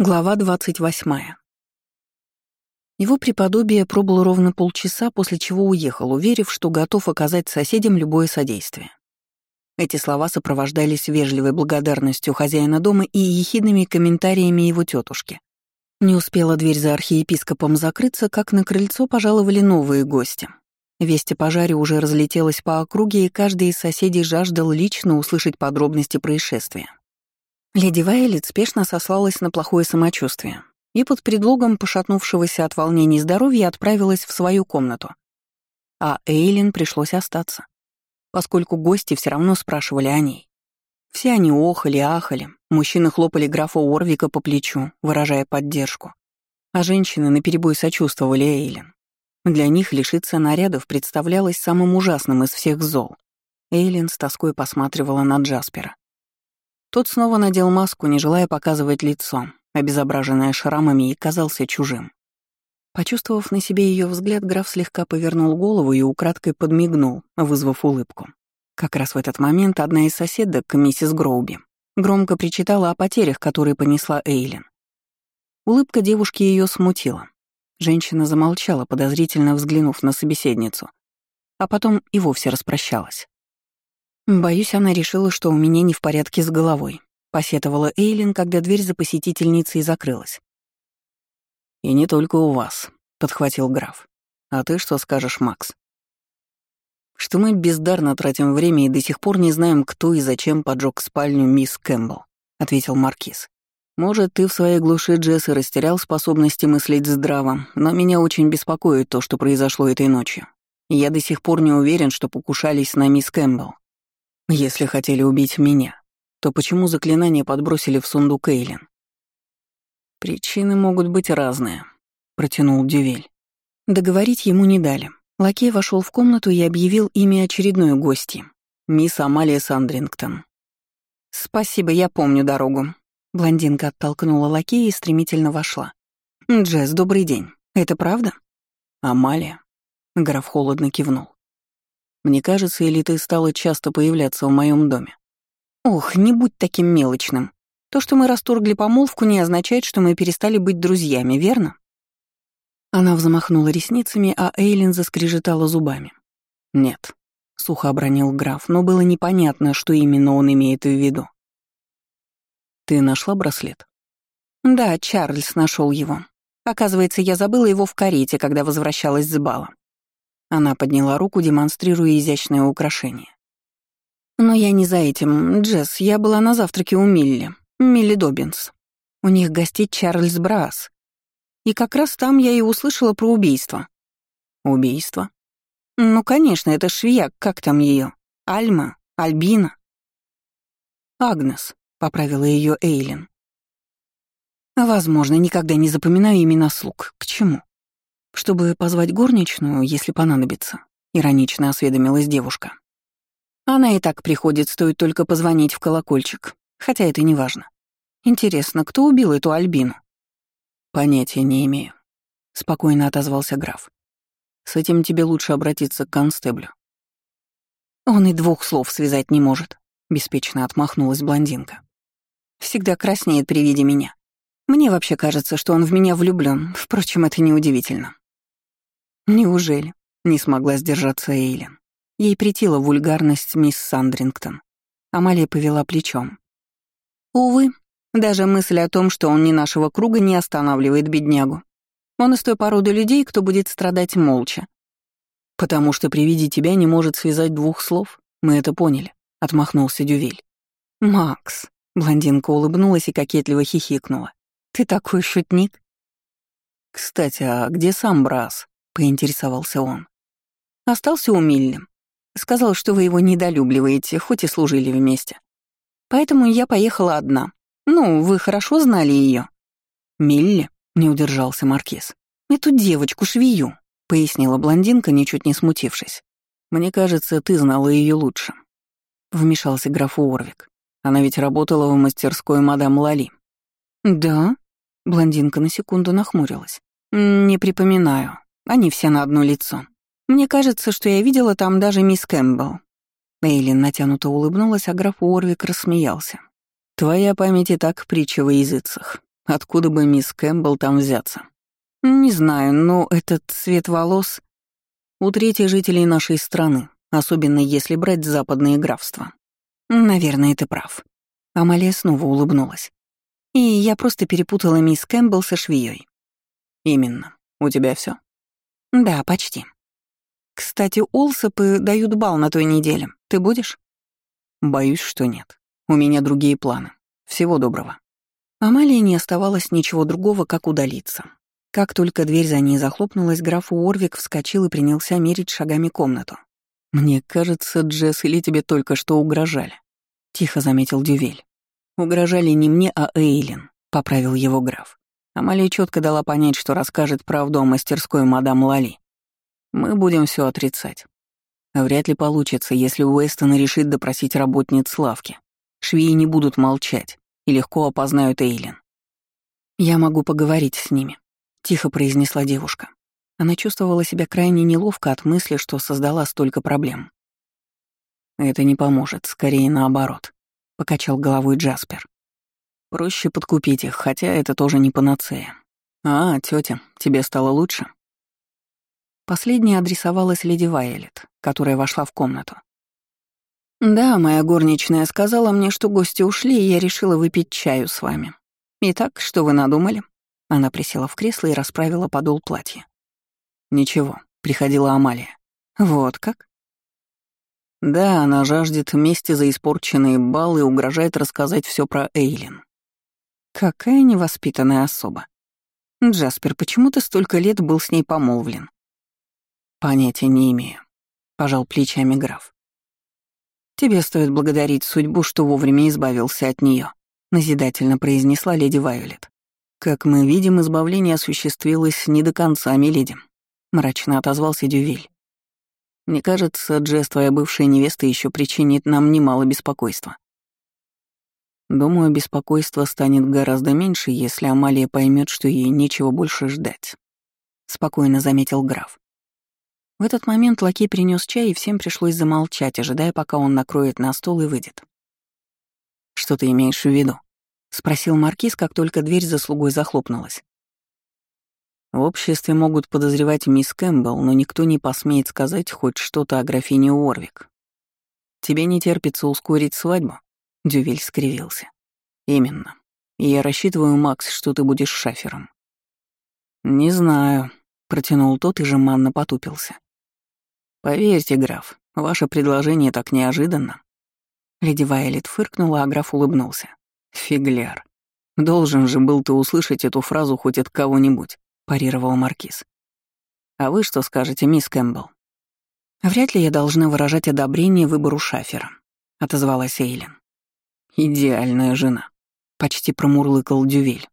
Глава 28. Его преподобие пробыл ровно полчаса, после чего уехал, уверив, что готов оказать соседям любое содействие. Эти слова сопровождались вежливой благодарностью хозяина дома и ехидными комментариями его тетушки. Не успела дверь за архиепископом закрыться, как на крыльцо пожаловали новые гости. Весть о пожаре уже разлетелась по округе, и каждый из соседей жаждал лично услышать подробности происшествия. Леди Вайлет спешно сослалась на плохое самочувствие и под предлогом пошатнувшегося от волнений здоровья отправилась в свою комнату. А Эйлин пришлось остаться, поскольку гости все равно спрашивали о ней. Все они охали, ахали, мужчины хлопали графа Орвика по плечу, выражая поддержку, а женщины наперебой сочувствовали Эйлин. Для них лишиться нарядов представлялось самым ужасным из всех зол. Эйлин с тоской посматривала на Джаспера. Тот снова надел маску, не желая показывать лицо, обезображенное шрамами, и казался чужим. Почувствовав на себе ее взгляд, граф слегка повернул голову и украдкой подмигнул, вызвав улыбку. Как раз в этот момент одна из соседок, миссис Гроуби, громко причитала о потерях, которые понесла Эйлин. Улыбка девушки ее смутила. Женщина замолчала, подозрительно взглянув на собеседницу, а потом и вовсе распрощалась. Боюсь, она решила, что у меня не в порядке с головой, посетовала Эйлин, когда дверь за посетительницей закрылась. И не только у вас, подхватил граф. А ты что скажешь, Макс? Что мы бездарно тратим время и до сих пор не знаем, кто и зачем поджег спальню мисс Кэмпбелл, ответил маркиз. Может, ты в своей глуши Джесс и растерял способности мыслить здраво, но меня очень беспокоит то, что произошло этой ночью. Я до сих пор не уверен, что покушались на мисс Кэмпбелл. Если хотели убить меня, то почему заклинание подбросили в сундук Эйлин? Причины могут быть разные, протянул Дювель. Договорить ему не дали. Лакей вошел в комнату и объявил имя очередной гости — мисс Амалия Сандрингтон. «Спасибо, я помню дорогу». Блондинка оттолкнула лакея и стремительно вошла. «Джесс, добрый день. Это правда?» «Амалия?» Граф холодно кивнул. Мне кажется, или ты стала часто появляться в моем доме. Ох, не будь таким мелочным. То, что мы расторгли помолвку, не означает, что мы перестали быть друзьями, верно? Она взмахнула ресницами, а Эйлин заскрежетала зубами. «Нет», — сухо обронил граф, но было непонятно, что именно он имеет в виду. «Ты нашла браслет?» «Да, Чарльз нашел его. Оказывается, я забыла его в карете, когда возвращалась с бала. Она подняла руку, демонстрируя изящное украшение. «Но я не за этим. Джесс, я была на завтраке у Милли. Милли Добинс. У них гостит Чарльз Брас. И как раз там я и услышала про убийство». «Убийство?» «Ну, конечно, это швея, как там ее? Альма? Альбина?» «Агнес», — поправила ее Эйлин. «Возможно, никогда не запоминаю имена слуг. К чему?» «Чтобы позвать горничную, если понадобится», — иронично осведомилась девушка. «Она и так приходит, стоит только позвонить в колокольчик, хотя это не важно. Интересно, кто убил эту Альбину?» «Понятия не имею», — спокойно отозвался граф. «С этим тебе лучше обратиться к констеблю». «Он и двух слов связать не может», — беспечно отмахнулась блондинка. «Всегда краснеет при виде меня. Мне вообще кажется, что он в меня влюблён, впрочем, это неудивительно». Неужели? Не смогла сдержаться Эйлин. Ей притила вульгарность мисс Сандрингтон. Амалия повела плечом. Увы, даже мысль о том, что он не нашего круга, не останавливает беднягу. Он из той породы людей, кто будет страдать молча. «Потому что при виде тебя не может связать двух слов. Мы это поняли», — отмахнулся Дювиль. «Макс», — блондинка улыбнулась и кокетливо хихикнула. «Ты такой шутник». «Кстати, а где сам Брас?» Поинтересовался он. Остался у Милли. Сказал, что вы его недолюбливаете, хоть и служили вместе. Поэтому я поехала одна. Ну, вы хорошо знали ее. Милли, не удержался Маркиз. Эту девочку-швею, пояснила блондинка, ничуть не смутившись. Мне кажется, ты знала ее лучше. Вмешался граф Уорвик. Она ведь работала в мастерской мадам Лали. Да? Блондинка на секунду нахмурилась. Не припоминаю. Они все на одно лицо. Мне кажется, что я видела там даже мисс Кэмпбелл». Эйлин натянуто улыбнулась, а граф Уорвик рассмеялся. «Твоя память и так притча во языцах. Откуда бы мисс Кэмпбелл там взяться? Не знаю, но этот цвет волос... У трети жителей нашей страны, особенно если брать западные графства. Наверное, ты прав. Амалия снова улыбнулась. И я просто перепутала мисс Кэмпбелл со швеей. Именно. У тебя все? Да, почти. Кстати, Олсопы дают бал на той неделе. Ты будешь? Боюсь, что нет. У меня другие планы. Всего доброго. Амалии не оставалось ничего другого, как удалиться. Как только дверь за ней захлопнулась, граф Уорвик вскочил и принялся мерить шагами комнату. «Мне кажется, Джесс или тебе только что угрожали», — тихо заметил Дювель. «Угрожали не мне, а Эйлин», — поправил его граф. Амалия четко дала понять, что расскажет правду о мастерской мадам Лали. «Мы будем все отрицать. Вряд ли получится, если Уэстон решит допросить работниц лавки. Швеи не будут молчать и легко опознают Эйлин. «Я могу поговорить с ними», — тихо произнесла девушка. Она чувствовала себя крайне неловко от мысли, что создала столько проблем. «Это не поможет, скорее наоборот», — покачал головой Джаспер. «Проще подкупить их, хотя это тоже не панацея. А, тетя, тебе стало лучше?» Последняя адресовалась леди Вайолет, которая вошла в комнату. «Да, моя горничная сказала мне, что гости ушли, и я решила выпить чаю с вами. Итак, что вы надумали?» Она присела в кресло и расправила подол платья. «Ничего», — приходила Амалия. «Вот как?» «Да, она жаждет мести за испорченные баллы и угрожает рассказать все про Эйлин». «Какая невоспитанная особа. Джаспер, почему ты столько лет был с ней помолвлен?» «Понятия не имею», — пожал плечами граф. «Тебе стоит благодарить судьбу, что вовремя избавился от нее, назидательно произнесла леди Вайолет. «Как мы видим, избавление осуществилось не до конца, миледи», — мрачно отозвался Дювиль. «Мне кажется, Джесс, твоя бывшая невеста, еще причинит нам немало беспокойства». Думаю, беспокойство станет гораздо меньше, если Амалия поймет, что ей нечего больше ждать», — спокойно заметил граф. В этот момент лакей принес чай, и всем пришлось замолчать, ожидая, пока он накроет на стол и выйдет. «Что ты имеешь в виду?» — спросил Маркиз, как только дверь за слугой захлопнулась. В обществе могут подозревать мисс Кэмпбелл, но никто не посмеет сказать хоть что-то о графине Уорвик. «Тебе не терпится ускорить свадьбу?» — Дювиль скривился. «Именно. Я рассчитываю, Макс, что ты будешь шафером». «Не знаю», — протянул тот и жеманно потупился. «Поверьте, граф, ваше предложение так неожиданно». Леди Вайлет фыркнула, а граф улыбнулся. «Фигляр. Должен же был ты услышать эту фразу хоть от кого-нибудь», — парировал Маркиз. «А вы что скажете, мисс Кэмпбелл?» «Вряд ли я должна выражать одобрение выбору шафера», — отозвалась Эйлин. «Идеальная жена», — почти промурлыкал Дювель.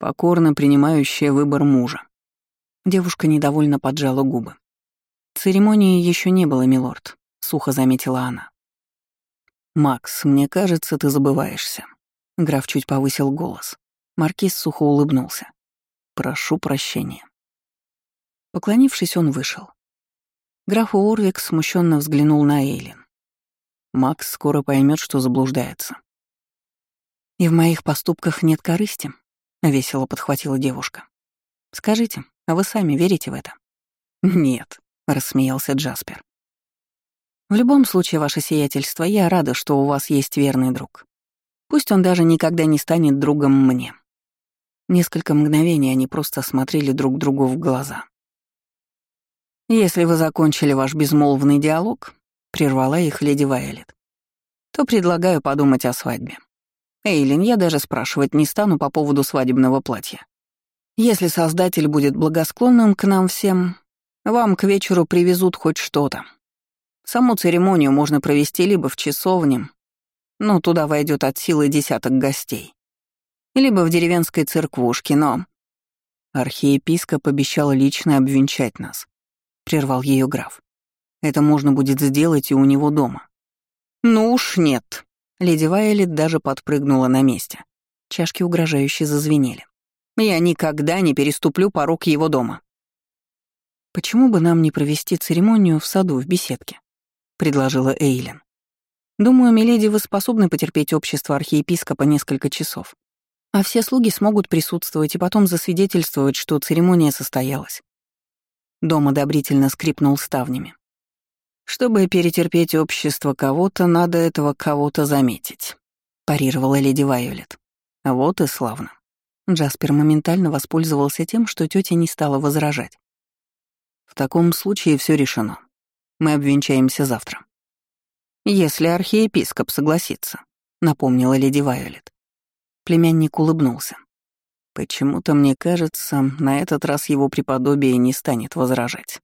«Покорно принимающая выбор мужа». Девушка недовольно поджала губы. «Церемонии еще не было, милорд», — сухо заметила она. «Макс, мне кажется, ты забываешься». Граф чуть повысил голос. Маркиз сухо улыбнулся. «Прошу прощения». Поклонившись, он вышел. Граф Уорвик смущенно взглянул на Эйлин. Макс скоро поймет, что заблуждается. «И в моих поступках нет корысти», — весело подхватила девушка. «Скажите, а вы сами верите в это?» «Нет», рассмеялся Джаспер. В любом случае, ваше сиятельство, я рада, что у вас есть верный друг. Пусть он даже никогда не станет другом мне. Несколько мгновений они просто смотрели друг другу в глаза. «Если вы закончили ваш безмолвный диалог», — прервала их леди Вайолет, «то предлагаю подумать о свадьбе. Эйлин, я даже спрашивать не стану по поводу свадебного платья. Если Создатель будет благосклонным к нам всем, вам к вечеру привезут хоть что-то. Саму церемонию можно провести либо в часовне, но туда войдет от силы десяток гостей, либо в деревенской церквушке, но... Архиепископ обещал лично обвенчать нас, прервал ее граф. Это можно будет сделать и у него дома. Ну уж нет. Леди Вайолет даже подпрыгнула на месте. Чашки угрожающе зазвенели. Я никогда не переступлю порог его дома. «Почему бы нам не провести церемонию в саду в беседке?» — предложила Эйлин. «Думаю, миледи, вы способны потерпеть общество архиепископа несколько часов. А все слуги смогут присутствовать и потом засвидетельствовать, что церемония состоялась. Дом одобрительно скрипнул ставнями. «Чтобы перетерпеть общество кого-то, надо этого кого-то заметить», — парировала леди Вайолет. «Вот и славно». Джаспер моментально воспользовался тем, что тетя не стала возражать. «В таком случае все решено. Мы обвенчаемся завтра». «Если архиепископ согласится», — напомнила леди Вайолет. Племянник улыбнулся. Почему-то мне кажется, на этот раз его преподобие не станет возражать.